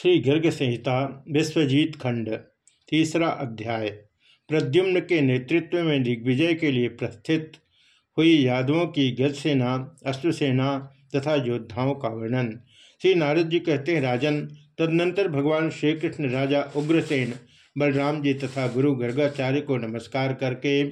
श्री गर्ग संहिता, विश्वजीत खंड, तीसरा अध्याय, प्रद्युम्न के नेतृत्व में दिग्विजय के लिए प्रस्थित हुई यादवों की गजसेना अश्वसेना तथा योद्धाओं का वर्णन। श्री नारद जी कहते हैं, राजन, तदनंतर भगवान श्री कृष्ण राजा उग्रसेन बलराम जी तथा गुरु गर्गाचार्य को नमस्कार करके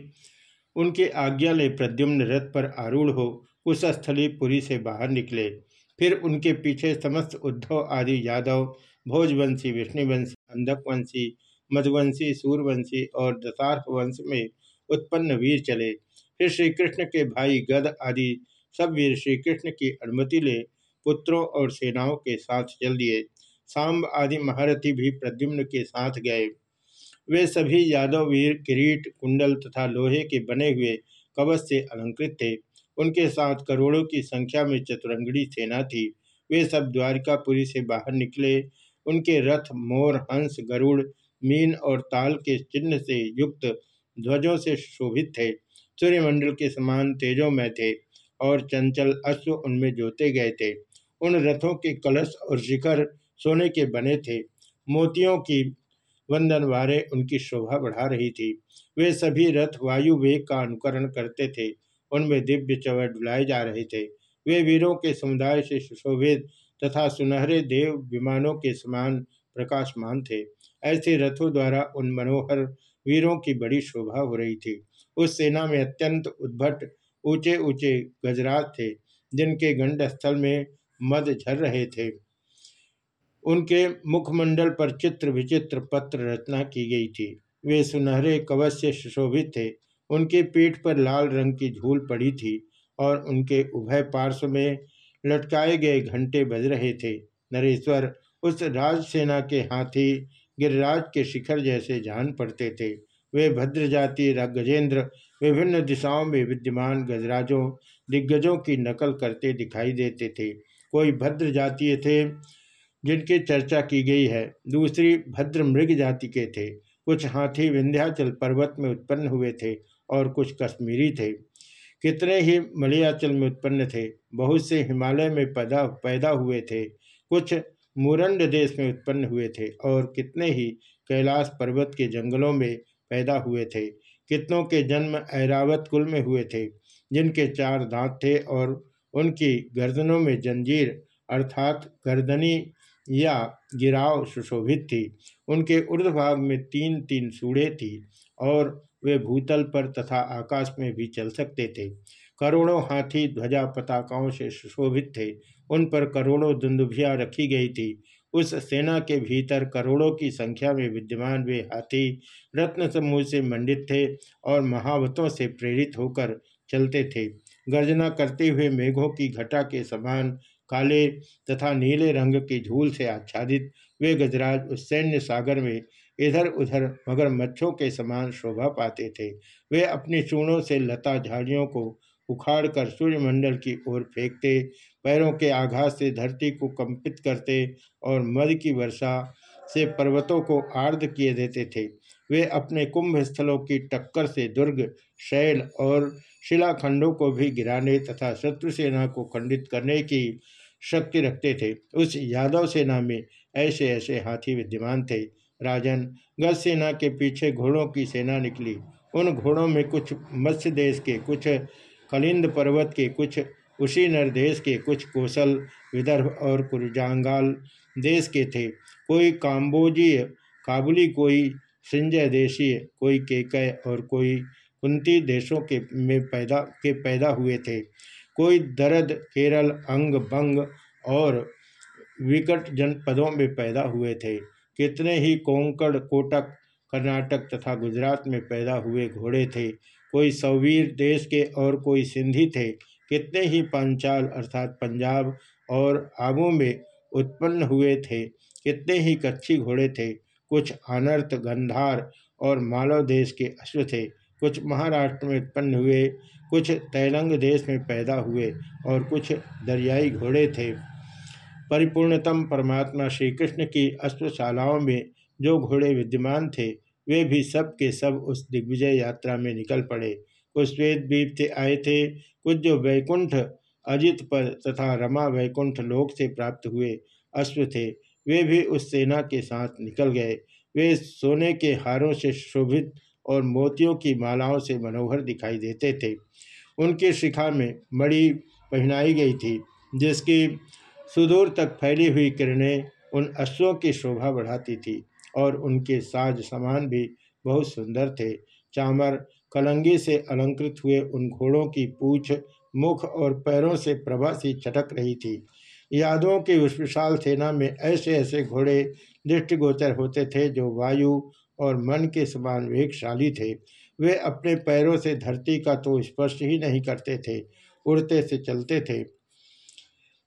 उनके आज्ञा ले प्रद्युम्न रथ पर आरूढ़ हो, उस स्थली पुरी से बाहर निकले। फिर उनके पीछे समस्त उद्धव आदि यादव, भोजवंशी, विष्णुवंशी, अंधकवंशी मधुवंशी सूर्यवंशी और दशार्थ वंश में उत्पन्न वीर चले। फिर श्री कृष्ण के भाई गद आदि सब वीर श्री कृष्ण की अनुमति ले पुत्रों और सेनाओं के साथ चल दिए। सांब आदि महारथी भी प्रद्युम्न के साथ गए। वे सभी यादव वीर, किरीट, कुंडल तथा लोहे के बने हुए कवच से अलंकृत थे। उनके साथ करोड़ों की संख्या में चतुरंगड़ी सेना थी। वे सब द्वारिकापुरी से बाहर निकले। उनके रथ, मोर, हंस, गरुड़, मीन और ताल के चिन्ह से युक्त ध्वजों से शोभित थे। सूर्यमंडल के समान तेजों में थे और चंचल अश्व उनमें जोते गए थे। उन रथों के कलश और शिखर सोने के बने थे। मोतियों की वंदन वारे उनकी शोभा बढ़ा रही थी। वे सभी रथ वायु वेग का अनुकरण करते थे। उनमें दिव्य चवर डुलाए जा रहे थे। वे वीरों के समुदाय से सुशोभित तथा सुनहरे देव विमानों के समान प्रकाशमान थे। ऐसे रथों द्वारा उन मनोहर वीरों की बड़ी शोभा हो रही थी। उस सेना में अत्यंत उद्भट ऊँचे ऊँचे गजराज थे, जिनके गंड स्थल में मद झर रहे थे। उनके मुखमंडल पर चित्र विचित्र पत्र रचना की गई थी। वे सुनहरे कवच से सुशोभित थे। उनकी पीठ पर लाल रंग की झूल पड़ी थी और उनके उभय पार्श्व में लटकाए गए घंटे बज रहे थे। नरेश्वर उस राजसेना के हाथी, गिरिराज के शिखर जैसे जान पड़ते थे। वे भद्र जाति गजेंद्र विभिन्न दिशाओं में विद्यमान गजराजों, दिग्गजों की नकल करते दिखाई देते थे। कोई भद्र जातीय थे जिनकी चर्चा की गई है, दूसरी भद्र मृग जाति के थे। कुछ हाथी विंध्याचल पर्वत में उत्पन्न हुए थे और कुछ कश्मीरी थे। कितने ही मलयाचल में उत्पन्न थे, बहुत से हिमालय में पैदा पैदा हुए थे। कुछ मुरंड देश में उत्पन्न हुए थे और कितने ही कैलाश पर्वत के जंगलों में पैदा हुए थे। कितनों के जन्म ऐरावत कुल में हुए थे, जिनके चार दांत थे और उनकी गर्दनों में जंजीर अर्थात गर्दनी या गिराव सुशोभित थी। उनके ऊर्ध्वभाग में तीन तीन सूढ़े थी और वे भूतल पर तथा आकाश में भी चल सकते थे। करोड़ों हाथी ध्वजा पताकाओं से सुशोभित थे। उन पर करोड़ों दुंदुभियाँ रखी गई थी। उस सेना के भीतर करोड़ों की संख्या में विद्यमान वे हाथी रत्न समूह से मंडित थे और महावतों से प्रेरित होकर चलते थे। गर्जना करते हुए मेघों की घटा के समान काले तथा नीले रंग की झूल से आच्छादित, वे गजराज उस सैन्य सागर में इधर उधर मगर मच्छों के समान शोभा पाते थे। वे अपनी चूणों से लता झाड़ियों को उखाड़कर सूर्यमंडल की ओर फेंकते, पैरों के आघात से धरती को कंपित करते और मद की वर्षा से पर्वतों को आर्द किए देते थे। वे अपने कुंभ स्थलों की टक्कर से दुर्ग, शैल और शिलाखंडों को भी गिराने तथा शत्रु सेना को खंडित करने की शक्ति रखते थे। उस यादव सेना में ऐसे ऐसे हाथी विद्यमान थे। राजन गज सेना के पीछे घोड़ों की सेना निकली। उन घोड़ों में कुछ मत्स्य देश के, कुछ कलिंद पर्वत के, कुछ उसी नरदेश के, कुछ कौशल विदर्भ और कुरजांगाल देश के थे। कोई काम्बोजीय, काबुली कोई सिंजय देशीय कोई केकय और कोई कुंती देशों के में पैदा, के पैदा हुए थे। कोई दरद, केरल, अंग बंग और विकट जनपदों में पैदा हुए थे। कितने ही कोंकण, कोटक, कर्नाटक तथा गुजरात में पैदा हुए घोड़े थे। कोई सौवीर देश के और कोई सिंधी थे। कितने ही पांचाल अर्थात पंजाब और आबू में उत्पन्न हुए थे। कितने ही कच्छी घोड़े थे। कुछ अनर्थ गंधार और मालव देश के अश्व थे। कुछ महाराष्ट्र में उत्पन्न हुए, कुछ तैलंग देश में पैदा हुए और कुछ दरियाई घोड़े थे। परिपूर्णतम परमात्मा श्री कृष्ण की अश्वशालाओं में जो घोड़े विद्यमान थे, वे भी सब के सब उस दिग्विजय यात्रा में निकल पड़े। कुछ श्वेत द्वीप से आए थे, कुछ जो वैकुंठ अजित पर तथा रमा वैकुंठ लोक से प्राप्त हुए अश्व थे। वे भी उस सेना के साथ निकल गए। वे सोने के हारों से शोभित और मोतियों की मालाओं से मनोहर दिखाई देते थे। उनकी शिखा में मणि पहनाई गई थी, जिसकी सुदूर तक फैली हुई किरणें उन अश्वों की शोभा बढ़ाती थी और उनके साज समान भी बहुत सुंदर थे। चामर कलंगी से अलंकृत हुए उन घोड़ों की पूछ, मुख और पैरों से प्रभा सी चटक रही थी। यादवों की उस विशाल सेना में ऐसे ऐसे घोड़े दृष्टिगोचर होते थे जो वायु और मन के समान वेगशाली थे। वे अपने पैरों से धरती का तो स्पर्श ही नहीं करते थे, उड़ते से चलते थे।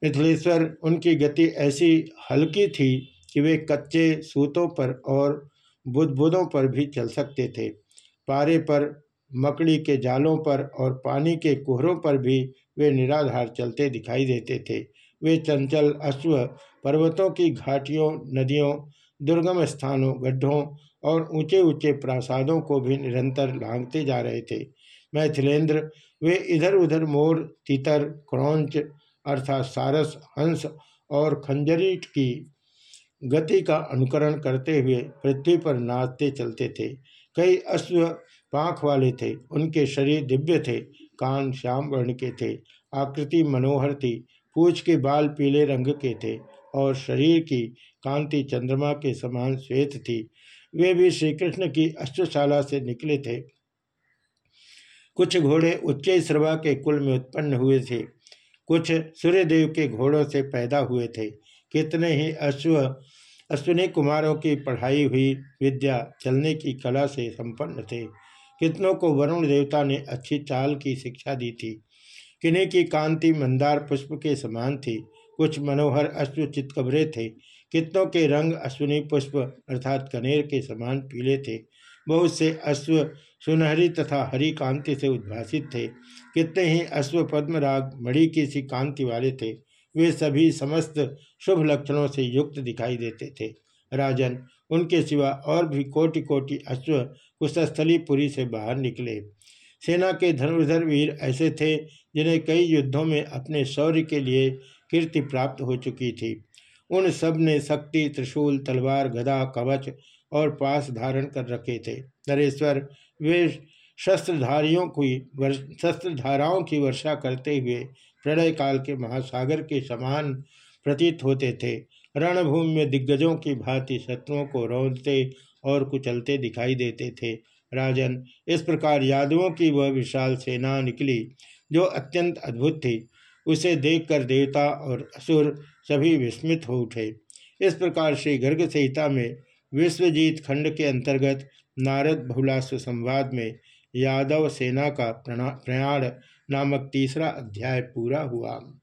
मिथिलेश्वर, उनकी गति ऐसी हल्की थी कि वे कच्चे सूतों पर और बुदबुदों पर भी चल सकते थे। पारे पर, मकड़ी के जालों पर और पानी के कोहरों पर भी वे निराधार चलते दिखाई देते थे। वे चंचल, अश्व पर्वतों की घाटियों, नदियों, दुर्गम स्थानों, गड्ढों और ऊँचे ऊँचे प्रासादों को भी निरंतर लांघते जा रहे थे। मैथिलेंद्र, वे इधर उधर मोर, तितर, क्रौच अर्थात सारस, हंस और खंजरीट की गति का अनुकरण करते हुए पृथ्वी पर नाचते चलते थे। कई अश्व पाख वाले थे, उनके शरीर दिव्य थे, कान श्याम वर्ण के थे, आकृति मनोहर थी पूछ के बाल पीले रंग के थे और शरीर की कांति चंद्रमा के समान श्वेत थी। वे भी श्री कृष्ण की अश्वशाला से निकले थे। कुछ घोड़े उच्च श्रवा के कुल में उत्पन्न हुए थे। कुछ सूर्यदेव के घोड़ों से पैदा हुए थे। कितने ही अश्व, अश्विनी कुमारों की पढ़ाई हुई विद्या चलने की कला से संपन्न थे। कितनों को वरुण देवता ने अच्छी चाल की शिक्षा दी थी। किन्हीं की कांति, मंदार पुष्प के समान थी। कुछ मनोहर अश्व चितकबरे थे। कितनों के रंग अश्विनी पुष्प अर्थात कनेर के समान पीले थे। बहुत से अश्व सुनहरी तथा हरी कांति से उद्भासित थे। कितने ही अश्व पद्मराग, मणि की सी कांति वाले थे। वे सभी समस्त शुभ लक्षणों से युक्त दिखाई देते थे। राजन, उनके सिवा और भी कोटि कोटि अश्व कुशस्थलीपुरी से बाहर निकले। सेना के धनुर्धर वीर ऐसे थे, जिन्हें कई युद्धों में अपने शौर्य के लिए कीर्ति प्राप्त हो चुकी थी। उन सबने शक्ति, त्रिशूल, तलवार, गदा, कवच और पास धारण कर रखे थे। नरेश्वर, वे शस्त्रधारियों की शस्त्रधाराओं की वर्षा करते हुए प्रलय काल के महासागर के समान प्रतीत होते थे। रणभूमि में दिग्गजों की भांति शत्रुओं को रौंदते और कुचलते दिखाई देते थे। राजन। इस प्रकार यादवों की वह विशाल सेना निकली, जो अत्यंत अद्भुत थी। उसे देखकर देवता और असुर सभी विस्मित हो उठे। इस प्रकार श्री गर्ग संहिता में विश्वजीत खंड के अंतर्गत नारद बहुलास्व संवाद में यादव सेना का प्रयाण नामक तीसरा अध्याय पूरा हुआ।